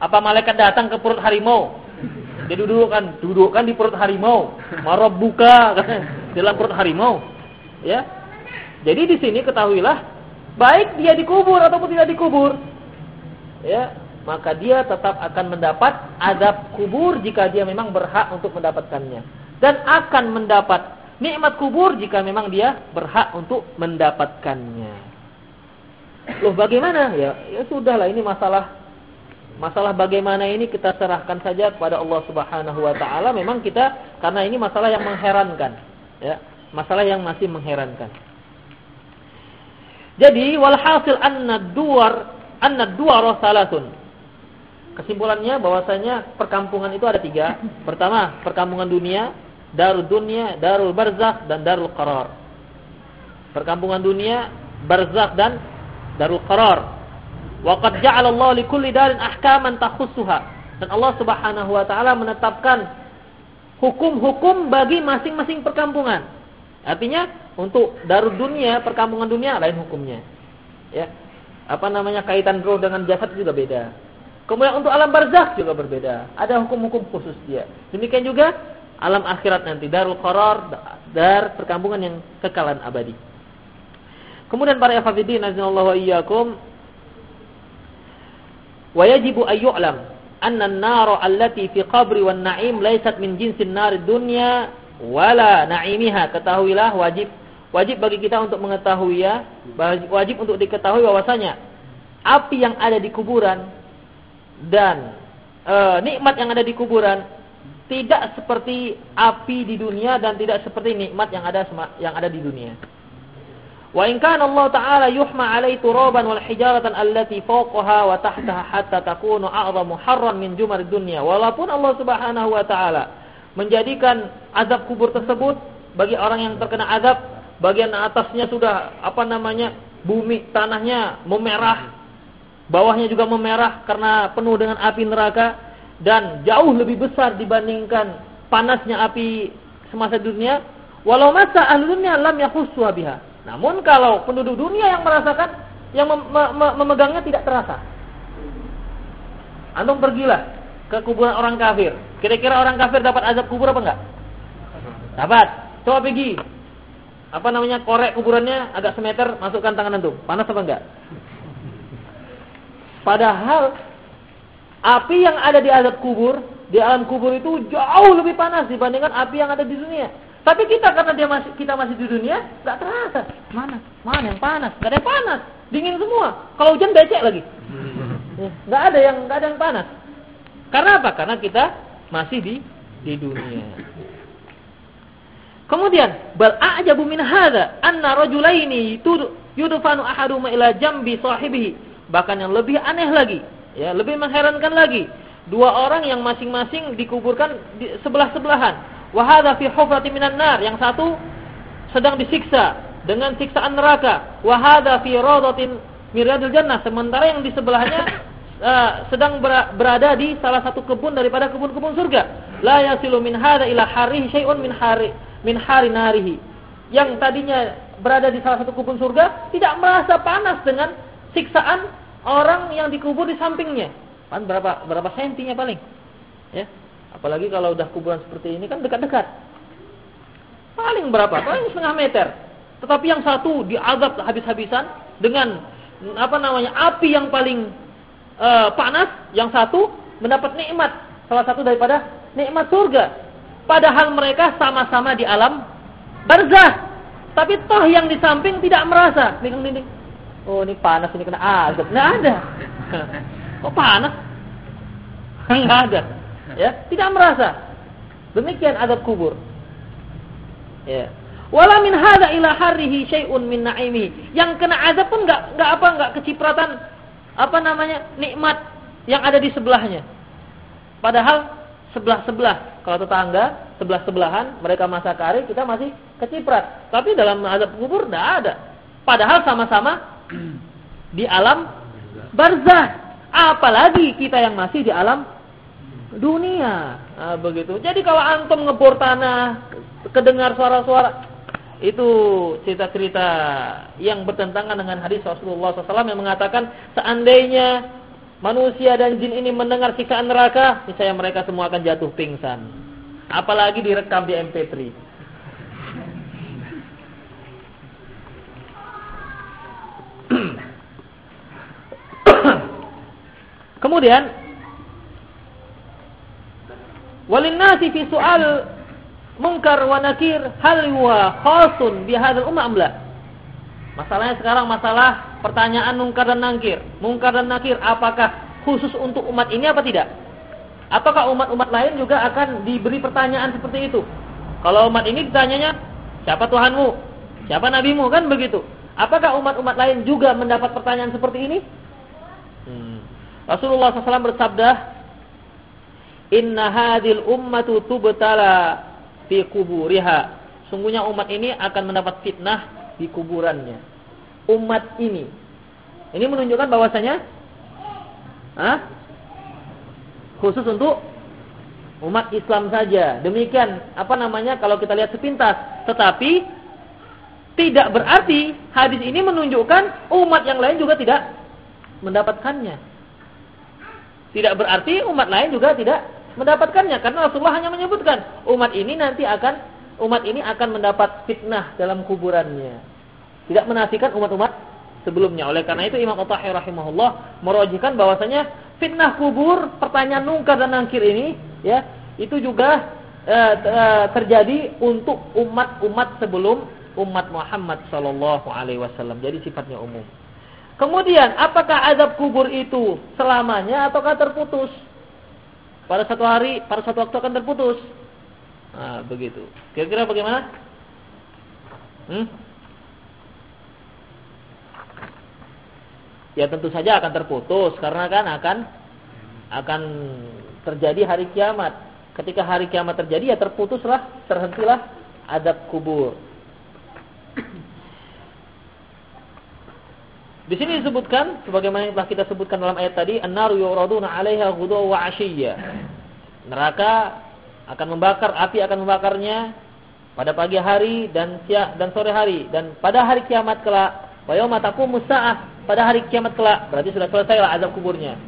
Apa malaikat datang ke perut harimau dia dudukkan, dudukkan di perut harimau. Marab buka dalam perut harimau. Ya. Jadi di sini ketahuilah baik dia dikubur ataupun tidak dikubur. Ya, maka dia tetap akan mendapat adab kubur jika dia memang berhak untuk mendapatkannya dan akan mendapat nikmat kubur jika memang dia berhak untuk mendapatkannya. Loh bagaimana? Ya, ya sudahlah ini masalah Masalah bagaimana ini kita serahkan saja kepada Allah Subhanahu wa taala. Memang kita karena ini masalah yang mengherankan, ya. Masalah yang masih mengherankan. Jadi walhasil anna duar anna duar salatun. Kesimpulannya bahwasanya perkampungan itu ada tiga. Pertama, perkampungan dunia, darul dunia, darul barzakh dan darul qarar. Perkampungan dunia, barzakh dan darul qarar. Wa Allah li kulli darin ahkaman takhussuha. Dan Allah Subhanahu wa taala menetapkan hukum-hukum bagi masing-masing perkampungan. Artinya untuk darul dunia, perkampungan dunia lain hukumnya. Ya. Apa namanya kaitan roh dengan jasad juga beda. Kemudian untuk alam barzakh juga berbeda. Ada hukum-hukum khusus dia. Demikian juga alam akhirat nanti darul qarar, dar perkampungan yang kekalan abadi. Kemudian para ikhwatiddin azza wa iyyakum Wa yajibu an yu'lam anna an-nara allati fi qabri wan na'im laysat min jinsin nar dunya wala na'imiha. Ketahuilah wajib wajib bagi kita untuk mengetahui ya, wajib untuk diketahui bahwasanya api yang ada di kuburan dan e, nikmat yang ada di kuburan tidak seperti api di dunia dan tidak seperti nikmat yang ada yang ada di dunia. Wa in kana Allah Ta'ala yuhma 'alai turaban wal hijaratan allati fawqaha wa tahtaha hatta takunu a'zamu harran min jumar dunya. Walaupun Allah Subhanahu wa taala menjadikan azab kubur tersebut bagi orang yang terkena azab, bagian atasnya sudah apa namanya? bumi tanahnya memerah, bawahnya juga memerah karena penuh dengan api neraka. dan jauh lebih besar dibandingkan panasnya api semasa dunia, walau masa ahli dunia lam yakhussu biha. Namun kalau penduduk dunia yang merasakan yang mem mem memegangnya tidak terasa. Antum pergilah ke kuburan orang kafir. Kira-kira orang kafir dapat azab kubur apa enggak? Dapat. Coba pergi. Apa namanya? Korek kuburannya agak semeter, masukkan tangan antum. Panas apa enggak? Padahal api yang ada di azab kubur, di alam kubur itu jauh lebih panas dibandingkan api yang ada di dunia. Tapi kita karena dia masih kita masih di dunia, nggak terasa. Mana? Mana yang panas? Gak ada yang panas. Dingin semua. Kalau hujan becek lagi. Nggak ada yang nggak ada yang panas. Karena apa? Karena kita masih di di dunia. Kemudian, bal a'jabu min hadza anna rajulaini yudfanu ahaduhuma ila jambi sahibihi. Bahkan yang lebih aneh lagi, ya, lebih mengherankan lagi, dua orang yang masing-masing dikuburkan di sebelah-sebelahan. Wa hadza fi hufratin minan nar, yang satu sedang disiksa dengan siksaan neraka. Wa hadza fi rawdatin miradil jannah, sementara yang di sebelahnya uh, sedang berada di salah satu kebun daripada kebun-kebun surga. La yasilu min hadza ila harihi syai'un min hari min hari narihi. Yang tadinya berada di salah satu kubur surga tidak merasa panas dengan siksaan orang yang dikubur di sampingnya. Kan berapa berapa sentinya paling? Ya. Apalagi kalau udah kuburan seperti ini kan dekat-dekat. Paling berapa? Paling setengah meter. Tetapi yang satu diazab habis-habisan dengan apa namanya? api yang paling uh, panas, yang satu mendapat nikmat salah satu daripada nikmat surga. Padahal mereka sama-sama di alam barzah. Tapi toh yang di samping tidak merasa. Nih, nih, nih. Oh, ini panas, ini kena azab. Nggak ada. Kok panas? Nggak ada. Ya, tidak merasa. Demikian azab kubur. Ya. Wala min hadza ila harrihi syai'un min na'imi. Yang kena azab pun enggak enggak apa enggak kecipratan apa namanya? nikmat yang ada di sebelahnya. Padahal sebelah-sebelah. Kalau tetangga, sebelah-sebelahan, mereka masak kari, kita masih keciprat. Tapi dalam azab kubur tidak ada. Padahal sama-sama di alam barzah. Apalagi kita yang masih di alam dunia. Nah, begitu. Jadi kalau antum ngebor tanah, kedengar suara-suara, itu cerita-cerita yang bertentangan dengan hadis Rasulullah SAW yang mengatakan seandainya manusia dan jin ini mendengar siksaan neraka, misalnya mereka semua akan jatuh pingsan. Apalagi direkam di MP3. Kemudian walin nasi fi soal mungkar wa nakir hal huwa khasun bi hadzal ummah amla. Masalahnya sekarang masalah pertanyaan mungkar dan nakir. Mungkar dan nakir apakah khusus untuk umat ini apa tidak? Ataukah umat-umat lain juga akan diberi pertanyaan seperti itu? Kalau umat ini ditanyanya, siapa Tuhanmu? Siapa nabimu? Kan begitu. Apakah umat-umat lain juga mendapat pertanyaan seperti ini? Hmm. Rasulullah SAW bersabda, Inna hadil ummatu tubtala fi kuburiha. Sungguhnya umat ini akan mendapat fitnah di kuburannya umat ini. Ini menunjukkan bahwasanya ah, khusus untuk umat Islam saja. Demikian apa namanya kalau kita lihat sepintas. Tetapi tidak berarti hadis ini menunjukkan umat yang lain juga tidak mendapatkannya. Tidak berarti umat lain juga tidak mendapatkannya karena Rasulullah hanya menyebutkan umat ini nanti akan umat ini akan mendapat fitnah dalam kuburannya. Tidak menafikan umat-umat sebelumnya. Oleh karena itu Imam At-Tahir rahimahullah merojikan bahwasanya fitnah kubur, pertanyaan nungkar dan nangkir ini ya, itu juga uh, terjadi untuk umat-umat sebelum umat Muhammad sallallahu alaihi wasallam. Jadi sifatnya umum. Kemudian, apakah azab kubur itu selamanya ataukah terputus? Pada satu hari, pada satu waktu akan terputus. Nah, begitu. Kira-kira bagaimana? Hmm? ya tentu saja akan terputus karena kan akan akan terjadi hari kiamat. Ketika hari kiamat terjadi ya terputuslah, terhentilah adab kubur. Di sini disebutkan sebagaimana yang telah kita sebutkan dalam ayat tadi, an-naru yuraduna 'alaiha ghudaw wa 'ashiyya. Neraka akan membakar, api akan membakarnya pada pagi hari dan siang dan sore hari dan pada hari kiamat kelak, wa yauma taqumu pada hari kiamat kelak, berarti sudah selesai lah azab kuburnya.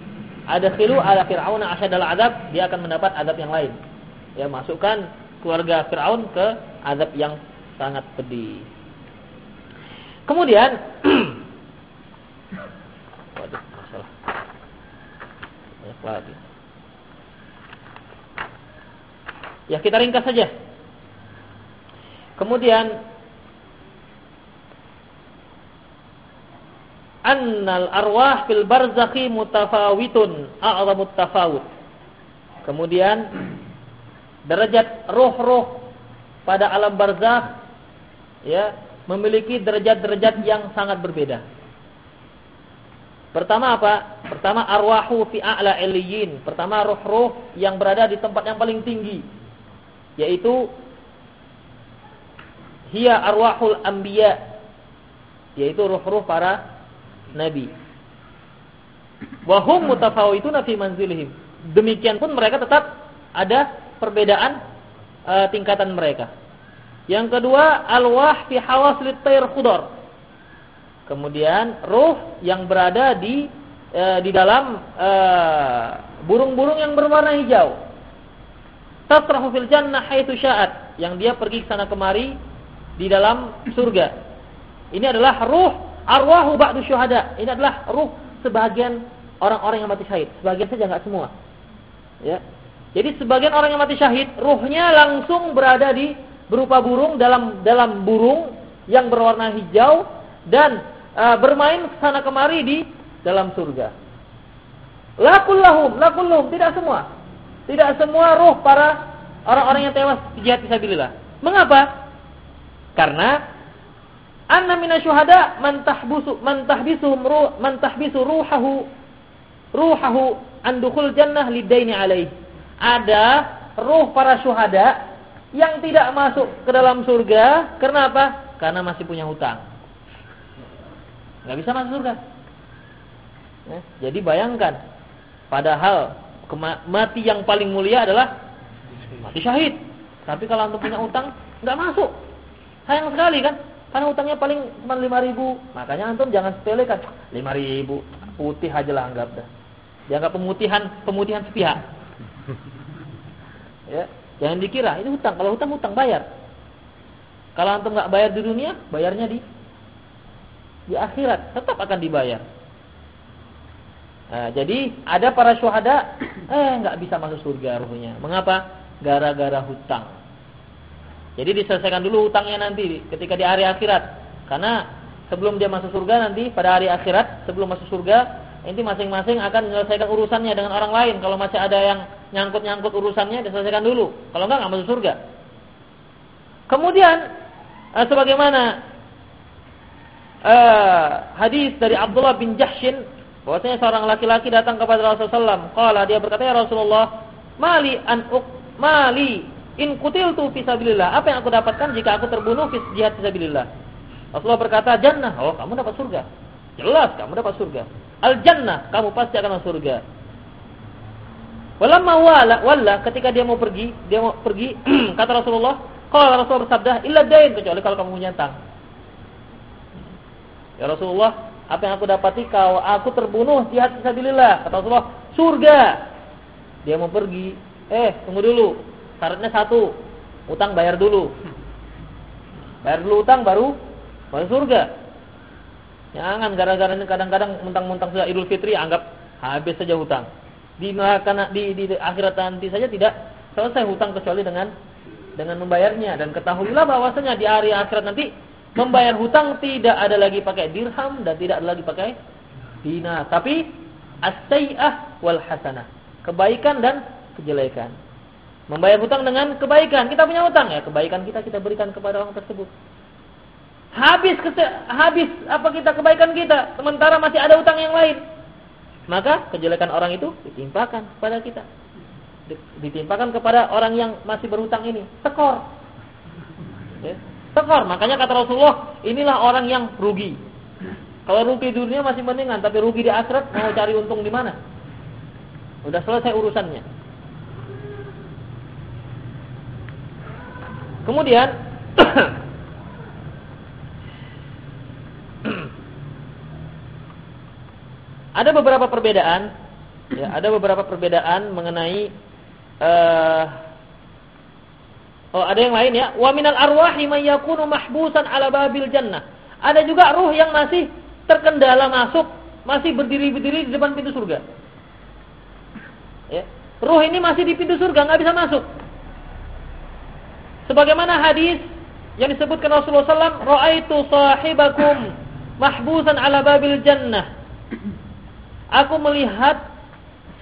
Ada khilu ala fir'auna asyadal azab, dia akan mendapat azab yang lain. Ya, masukkan keluarga Firaun ke azab yang sangat pedih. Kemudian Waduh, masalah. Banyak lagi. Ya, kita ringkas saja. Kemudian annal arwah fil barzakhi mutafawitun a'zamut tafawut. Kemudian derajat roh-roh pada alam barzakh ya memiliki derajat-derajat yang sangat berbeda. Pertama apa? Pertama arwahu fi a'la iliyin. Pertama roh-roh yang berada di tempat yang paling tinggi. Yaitu hiya arwahul anbiya. Yaitu roh-roh para nabi. Wahum mutafawituna fi manzilihim. Demikian pun mereka tetap ada perbedaan uh, tingkatan mereka. Yang kedua, alwah fi hawaslit tayr khudar Kemudian ruh yang berada di e, di dalam eh, burung-burung yang berwarna hijau. Tasrahu fil jannah haitsu sya'at, yang dia pergi ke sana kemari di dalam surga. Ini adalah ruh arwahu ba'du syuhada. Ini adalah ruh sebagian orang-orang yang mati syahid. Sebagian saja enggak semua. Ya. Jadi sebagian orang yang mati syahid, ruhnya langsung berada di berupa burung dalam dalam burung yang berwarna hijau dan uh, bermain sana kemari di dalam surga. Lakullahum, lakullahum, tidak semua. Tidak semua ruh para orang-orang yang tewas jihad fisabilillah. Mengapa? Karena anna minasyuhada man tahbusu man tahbisuhum ruh man tahbisu ruhahu ruhahu an dukhul jannah lidaini alaih. Ada ruh para syuhada yang tidak masuk ke dalam surga karena apa? Karena masih punya hutang nggak bisa masuk surga. Ya, jadi bayangkan, padahal mati yang paling mulia adalah mati syahid. Tapi kalau antum punya utang, nggak masuk. Sayang sekali kan? Karena utangnya paling cuma lima ribu. Makanya antum jangan sepelekan. Lima ribu, putih aja lah anggap dah. Dianggap pemutihan, pemutihan sepihak. Ya, jangan dikira ini hutang. Kalau hutang hutang bayar. Kalau antum nggak bayar di dunia, bayarnya di di akhirat tetap akan dibayar. Nah, jadi ada para syuhada eh nggak bisa masuk surga ruhnya. Mengapa? Gara-gara hutang. Jadi diselesaikan dulu hutangnya nanti ketika di hari akhirat. Karena sebelum dia masuk surga nanti pada hari akhirat sebelum masuk surga nanti masing-masing akan menyelesaikan urusannya dengan orang lain. Kalau masih ada yang nyangkut-nyangkut urusannya diselesaikan dulu. Kalau enggak enggak masuk surga. Kemudian eh, sebagaimana uh, hadis dari Abdullah bin Jahshin bahwasanya seorang laki-laki datang kepada Rasulullah SAW. Qala dia berkata ya Rasulullah, "Mali an uk mali in kutiltu fi sabilillah." Apa yang aku dapatkan jika aku terbunuh fi jihad fi sabilillah? Rasulullah berkata, "Jannah." Oh, kamu dapat surga. Jelas kamu dapat surga. Al jannah, kamu pasti akan masuk surga. Walamma wala walla ketika dia mau pergi, dia mau pergi, kata Rasulullah, kalau Rasulullah bersabda, "Illa dain," kecuali kalau kamu punya tang. Ya Rasulullah, apa yang aku dapati kau aku terbunuh jihad fisabilillah. Kata Rasulullah, surga. Dia mau pergi. Eh, tunggu dulu. Syaratnya satu. Utang bayar dulu. Bayar dulu utang baru baru surga. Jangan gara-gara kadang-kadang mentang-mentang sudah Idul Fitri anggap habis saja hutang. Di karena di, di, di akhirat nanti saja tidak selesai hutang kecuali dengan dengan membayarnya dan ketahuilah bahwasanya di hari akhirat nanti Membayar hutang tidak ada lagi pakai dirham dan tidak ada lagi pakai dinar, tapi as-sayyi'ah wal hasanah. Kebaikan dan kejelekan. Membayar hutang dengan kebaikan. Kita punya hutang ya, kebaikan kita kita berikan kepada orang tersebut. Habis habis apa kita kebaikan kita, sementara masih ada hutang yang lain. Maka kejelekan orang itu ditimpakan kepada kita. Ditimpakan kepada orang yang masih berhutang ini. Tekor. Ya. Tekor. Makanya kata Rasulullah, inilah orang yang rugi. Kalau rugi di dunia masih mendingan, tapi rugi di akhirat mau cari untung di mana? Udah selesai urusannya. Kemudian ada beberapa perbedaan, ya, ada beberapa perbedaan mengenai uh, oh ada yang lain ya. Wa minal arwahi may yakunu mahbusan ala babil jannah. Ada juga ruh yang masih terkendala masuk, masih berdiri-berdiri di depan pintu surga. Ya. Ruh ini masih di pintu surga, nggak bisa masuk. Sebagaimana hadis yang disebutkan Rasulullah SAW, Ra'aitu sahibakum mahbusan ala babil jannah. Aku melihat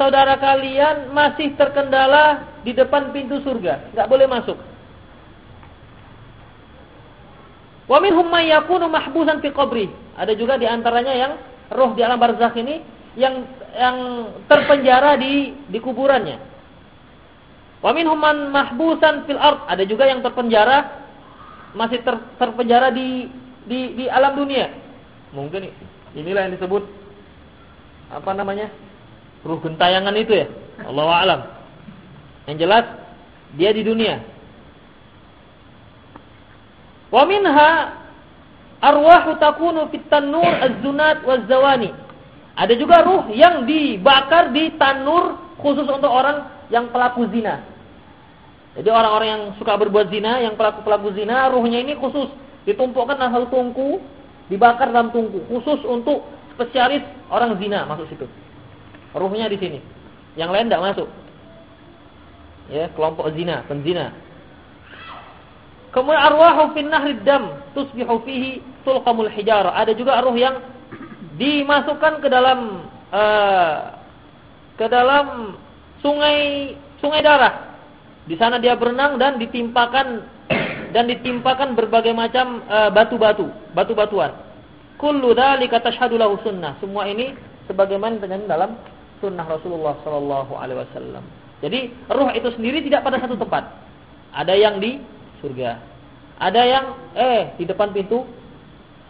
saudara kalian masih terkendala di depan pintu surga, nggak boleh masuk. Wa minhum may yakunu mahbusan fi qabri. Ada juga di antaranya yang roh di alam barzakh ini yang yang terpenjara di di kuburannya. Wa minhum man mahbusan fil ard. Ada juga yang terpenjara masih ter, terpenjara di di di alam dunia. Mungkin inilah yang disebut apa namanya? Ruh gentayangan itu ya. Allah alam. Yang jelas dia di dunia. Wa minha arwahu takunu fit tanur az-zunat waz-zawani. Ada juga ruh yang dibakar di tanur khusus untuk orang yang pelaku zina. Jadi orang-orang yang suka berbuat zina, yang pelaku-pelaku zina, ruhnya ini khusus ditumpukkan dalam satu tungku, dibakar dalam tungku, khusus untuk spesialis orang zina masuk situ. Ruhnya di sini. Yang lain tidak masuk. Ya, kelompok zina, penzina. Kemudian arwahu fin nahri dam tusbihu fihi tulqamul hijarah. Ada juga ruh yang dimasukkan ke dalam uh, ke dalam sungai sungai darah di sana dia berenang dan ditimpakan dan ditimpakan berbagai macam eh, batu-batu, batu-batuan. Kullu dzalika tashhadu lahu sunnah. Semua ini sebagaimana dengan dalam sunnah Rasulullah sallallahu alaihi wasallam. Jadi ruh itu sendiri tidak pada satu tempat. Ada yang di surga. Ada yang eh di depan pintu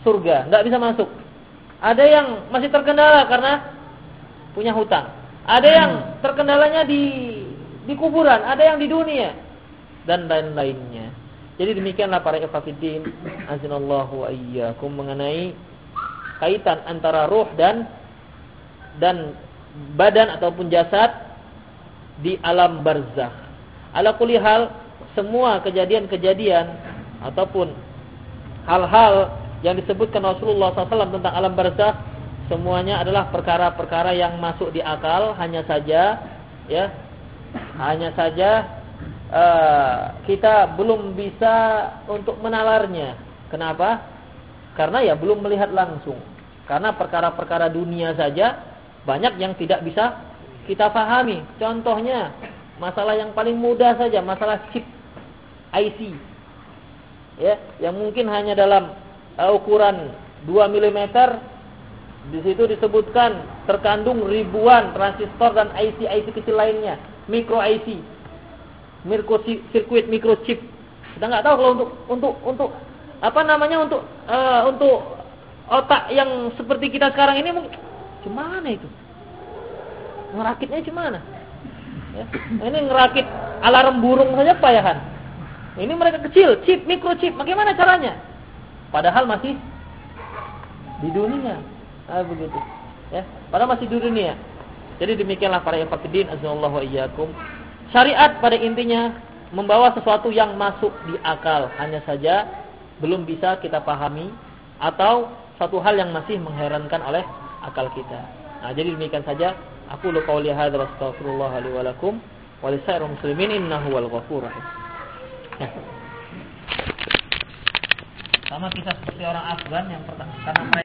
surga, nggak bisa masuk. Ada yang masih terkendala karena punya hutang. Ada yang terkendalanya di di kuburan, ada yang di dunia dan lain-lainnya. Jadi demikianlah para ikhwatiddin azinallahu ayyakum mengenai kaitan antara ruh dan dan badan ataupun jasad di alam barzakh. Ala kulli hal semua kejadian-kejadian ataupun hal-hal yang disebutkan Rasulullah SAW tentang alam barzakh semuanya adalah perkara-perkara yang masuk di akal hanya saja ya hanya saja uh, kita belum bisa untuk menalarnya. Kenapa? Karena ya belum melihat langsung. Karena perkara-perkara dunia saja banyak yang tidak bisa kita pahami. Contohnya masalah yang paling mudah saja, masalah chip IC. Ya, yang mungkin hanya dalam uh, ukuran 2 mm di situ disebutkan terkandung ribuan transistor dan IC-IC kecil lainnya micro IC, micro sirkuit microchip. Kita nggak tahu kalau untuk untuk untuk apa namanya untuk uh, untuk otak yang seperti kita sekarang ini gimana itu? Ngerakitnya gimana? Ya. Ini ngerakit alarm burung saja payahan. Ini mereka kecil, chip, microchip. Bagaimana caranya? Padahal masih di dunia. Ah, begitu. Ya, padahal masih di dunia. Jadi demikianlah para ikhwatiddin azallahu wa iyyakum. Syariat pada intinya membawa sesuatu yang masuk di akal, hanya saja belum bisa kita pahami atau satu hal yang masih mengherankan oleh akal kita. Nah, jadi demikian saja. Aku lu qauli hadza wa astaghfirullah li wa lakum wa lisairil muslimin innahu wal ghafurur rahim. Ya. Sama kisah seperti orang Afgan yang pertama karena